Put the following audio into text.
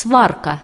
сварка.